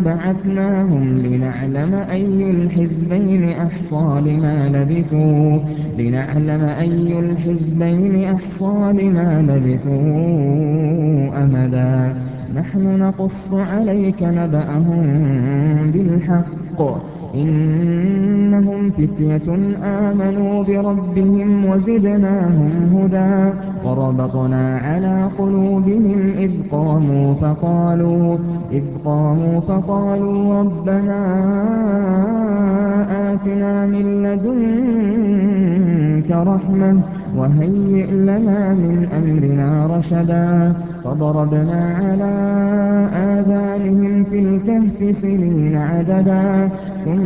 بعثناهم لنعلم أي الحزبين أحصى لما لبثوا لنعلم أي الحزبين أحصى لما لبثوا أمدا. نحن نقص عليك نبأهم بالحق إنهم فتية آمنوا بربهم وزدناهم هدى وربطنا على قلوبهم إذ قاموا فقالوا إذ قاموا فقالوا ربنا آتنا من لدنك رحمة وهيئ لنا من أمرنا رشدا فضربنا على آذانهم في الكهف سنين عددا ثم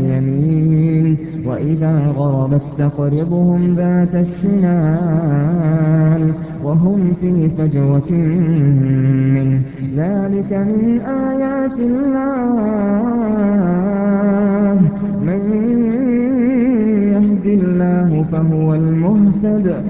اليمين. وإذا غربت تقرضهم ذات الشمال وهم في فجوة من ذلك من آيات الله. من يهد الله فهو المهتد.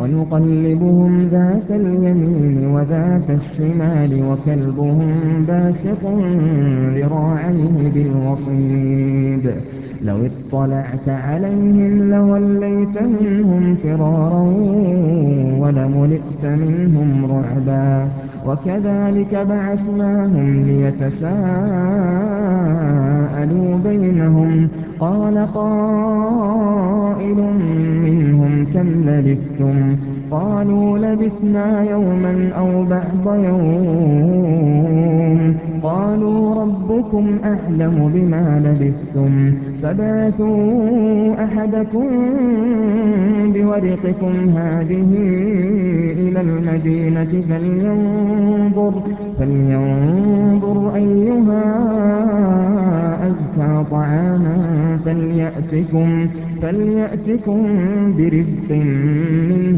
ونقلبهم ذات اليمين وذات الشمال وكلبهم باسق ذراعيه بالوصيد. لو اطلعت عليهم لوليت منهم فرارا ولملئت منهم رعبا. وكذلك بعثناهم ليتساءلوا بينهم. قال قائل منهم كم لبثتم قالوا لبثنا يوما أو بعض يوم. قالوا ربكم أعلم بما لبثتم. فبعثوا أحدكم بورقكم هذه إلى المدينة فلينظر, فلينظر أيها أزكى طعاما فليأتكم, فليأتكم برزق منه.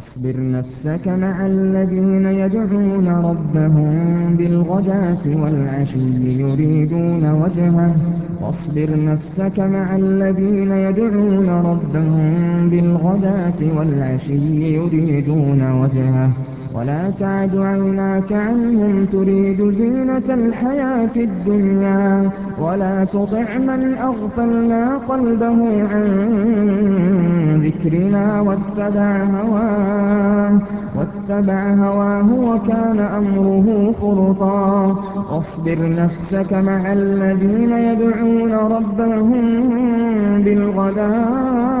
واصبر نفسك مع الذين يدعون ربهم بالغداة والعشي يريدون وجهه. واصبر نفسك مع الذين يدعون ربهم بالغداة والعشي يريدون وجهه. ولا تعد عيناك عنهم تريد زينة الحياة الدنيا ولا تطع من أغفلنا قلبه عن ذكرنا واتبع هواه واتبع هواه وكان أمره فرطا واصبر نفسك مع الذين يدعون ربهم بالغداة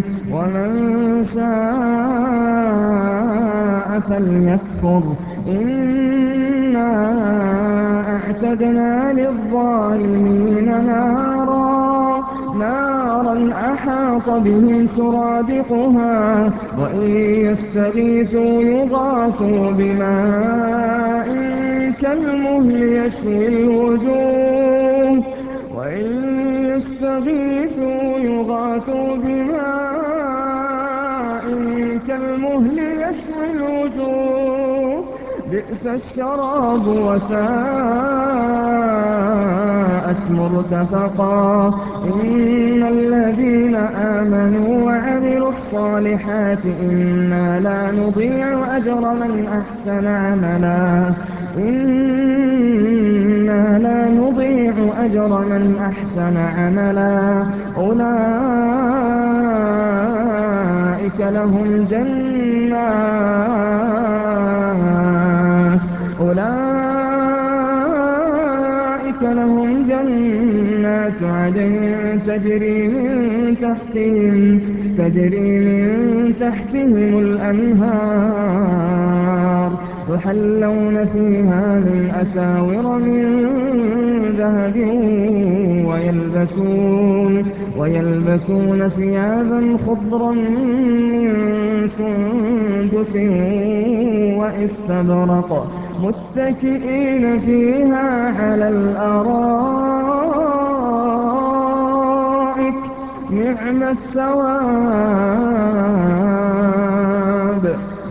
ومن شاء فليكفر إنا أعتدنا للظالمين نارا نارا أحاط بهم سرادقها وإن يستغيثوا يغاثوا بماء كالمهل يشوي الوجوه وإن يستغيثوا يغاثوا بماء كالمهل يشوي الوجوه. بئس الشراب وساءت مرتفقا. إن الذين آمنوا وعملوا الصالحات إنا لا نضيع أجر من أحسن عملا. إنا لا نضيع أجر من أحسن عملا. أولئك لهم جنات. أولئك لهم جنات عدن تجري من تحتهم تجري من تحتهم الأنهار. يحلون فيها من أساور من ذهب ويلبسون, ويلبسون ثيابا خضرا من سندس وإستبرق متكئين فيها على الأرائك. نعم الثواب.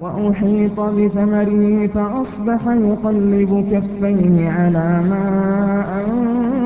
وأحيط بثمره فأصبح يقلب كفيه على ما أنفق.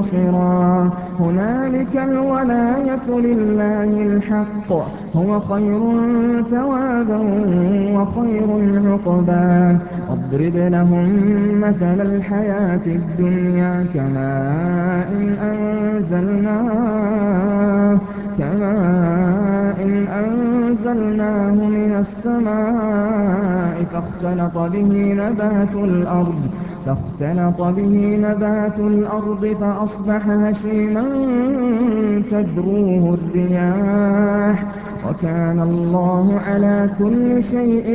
منتصرا هنالك الولاية لله الحق. هو خير ثوابا وخير عقبا. واضرب لهم مثل الحياة الدنيا كماء إن أنزلناه كماء إن أنزلناه. من السماء فاختلط به نبات الأرض فاختلط به نبات الأرض فأصبح هشيما تذروه الرياح. وكان الله على كل شيء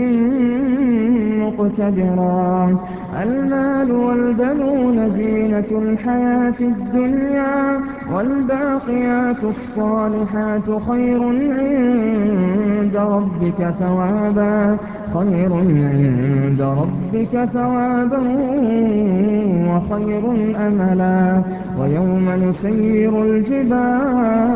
مقتدرا. المال والبنون زينة الحياة الدنيا والباقيات الصالحات خير عند ربك ثوابا خير عند ربك ثوابا وخير أملا. ويوم نسير الجبال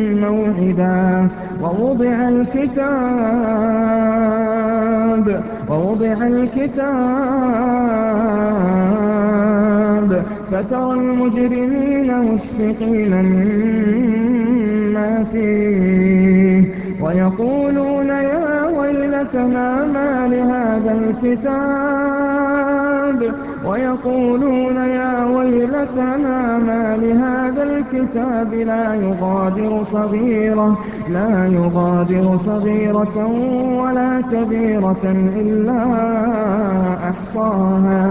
موعدا ووضع الكتاب ووضع الكتاب. فترى المجرمين مشفقين مما فيه ويقولون يا ويلتنا ما لهذا الكتاب؟ ويقولون يا ويلتنا ما لهذا الكتاب لا يغادر صغيرة لا يغادر صغيرة ولا كبيرة إلا أحصاها.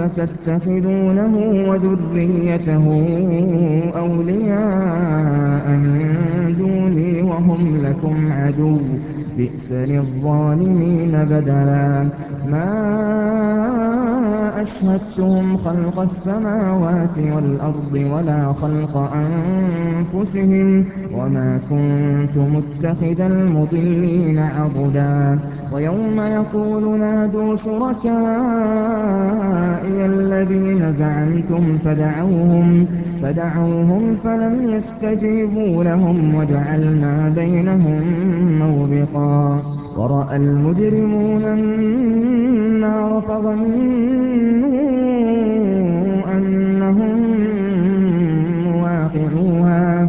أفتتخذونه وذريته أولياء من دوني وهم لكم عدو بئس للظالمين بدلا. ما أشهدتهم خلق السماوات والأرض ولا خلق أنفسهم وما كنت متخذ المضلين عضدا. ويوم يقول نادوا الذين زعمتم فدعوهم, فدعوهم فلم يستجيبوا لهم وجعلنا بينهم موبقا. ورأى المجرمون النار فظنوا أنهم واقعوها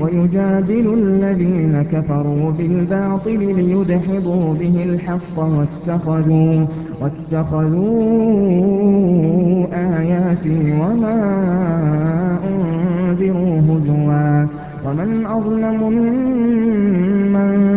ويجادل الذين كفروا بالباطل ليدحضوا به الحق واتخذوا, واتخذوا آياتي وما أنذروا هزوا. ومن أظلم ممن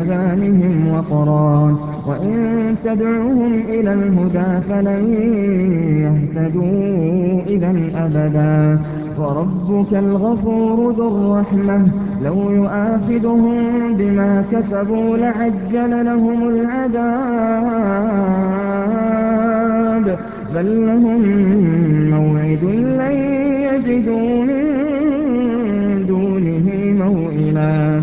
آذَانِهِمْ وَقْرًا ۚ وَإِن تَدْعُهُمْ إِلَى الْهُدَىٰ فَلَن يَهْتَدُوا إِذًا أَبَدًا ۚ. وَرَبُّكَ الْغَفُورُ ذُو الرَّحْمَةِ ۖ. لَوْ يُؤَاخِذُهُم بِمَا كَسَبُوا لَعَجَّلَ لَهُمُ الْعَذَابَ ۚ. بَل لَّهُم مَّوْعِدٌ لَّن يَجِدُوا مِن دُونِهِ مَوْئِلًا.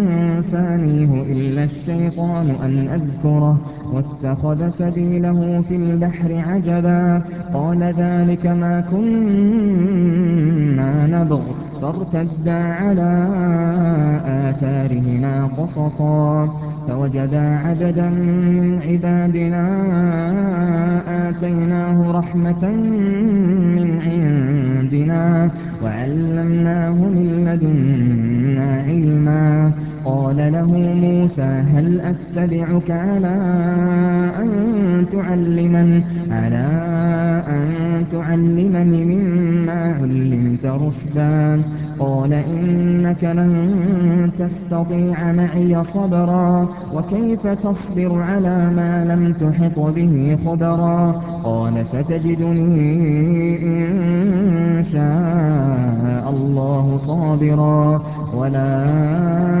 أَنسَانِيهُ إِلَّا الشَّيْطَانُ أَنْ أَذْكُرَهُ وَاتَّخَذَ سَبِيلَهُ فِي الْبَحْرِ عَجَبًا قَالَ ذَٰلِكَ مَا كُنَّا نَبْغِ فَارْتَدَّا عَلَىٰ آثَارِهِمَا قَصَصًا فَوَجَدَا عَبْدًا مِّنْ عِبَادِنَا آتَيْنَاهُ رَحْمَةً مِّنْ عِندِنَا وَعَلَّمْنَاهُ مِن لَّدُنَّا عِلْمًا قَالَ لَهُ مُوسَىٰ هَلْ أَتَّبِعُكَ عَلَىٰ أَن تُعَلِّمَنِ مِمَّا عُلِّمْتَ رُشْدًا. قَالَ إِنَّكَ لَن تَسْتَطِيعَ مَعِيَ صَبْرًا وَكَيْفَ تَصْبِرُ عَلَىٰ مَا لَمْ تُحِطْ بِهِ خُبْرًا؟ قَالَ سَتَجِدُنِي إِن شَاءَ اللَّهُ صَابِرًا. وَلَا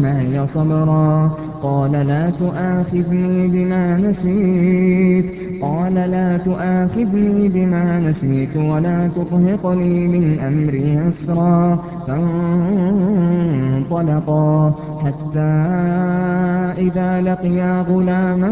مَعِيَ صَبْرًا قَالَ لَا تُؤَاخِذْنِي بِمَا نَسِيتُ قَالَ لَا تُؤَاخِذْنِي بِمَا نَسِيتُ وَلَا تُرْهِقْنِي مِنْ أَمْرِي عُسْرًا فَانطَلَقَا حَتَّىٰ إِذَا لَقِيَا غُلَامًا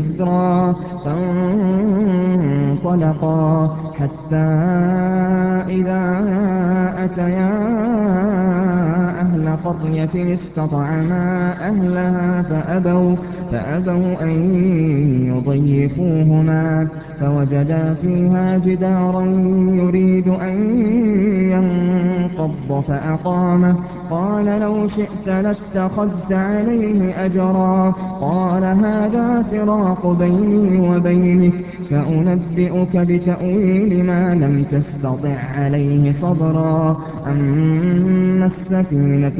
عُذْرًا فَانطَلَقَا حَتَّىٰ إِذَا أَتَيَا قَرْيَةٍ اسْتَطْعَمَا أَهْلَهَا فَأَبَوْا أَن يُضَيِّفُوهُمَا فَوَجَدَا فِيهَا جِدَارًا يُرِيدُ أَن يَنقَضَّ فَأَقَامَهُ. قَالَ لَوْ شِئْتَ لَاتَّخَذْتَ عَلَيْهِ أَجْرًا. قَالَ هَٰذَا فِرَاقُ بَيْنِي وَبَيْنِكَ ۚ سَأُنَبِّئُكَ بِتَأْوِيلِ مَا لَمْ تَسْتَطِع عَّلَيْهِ صَبْرًا. أَمَّا السَّفِينَةُ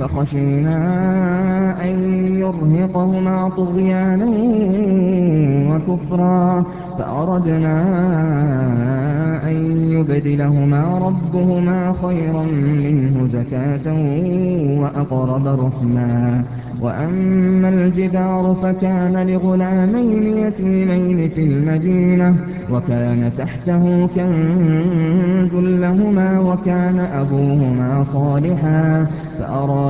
فَخَشِينَا أَن يُرْهِقَهُمَا طُغْيَانًا وكفرا فأردنا أن يبدلهما ربهما خيرا منه زكاة وأقرب رحما وأما الجدار فكان لغلامين يتيمين في المدينة وكان تحته كنز لهما وكان أبوهما صالحا فأراد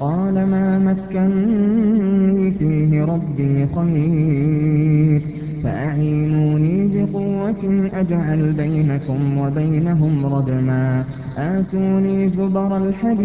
قال ما مكنني فيه ربي خير. فأعينوني بقوة أجعل بينكم وبينهم ردما. آتوني زبر الحديد.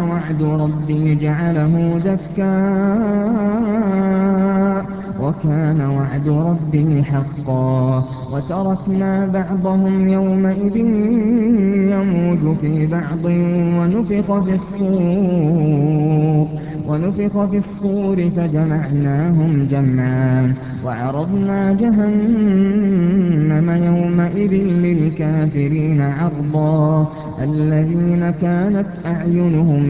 وعد ربي جعله دكا وكان وعد ربي حقا وتركنا بعضهم يومئذ يموج في بعض ونفخ في الصور ونفخ في الصور فجمعناهم جمعا وعرضنا جهنم يومئذ للكافرين عرضا الذين كانت أعينهم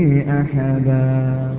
أحدا.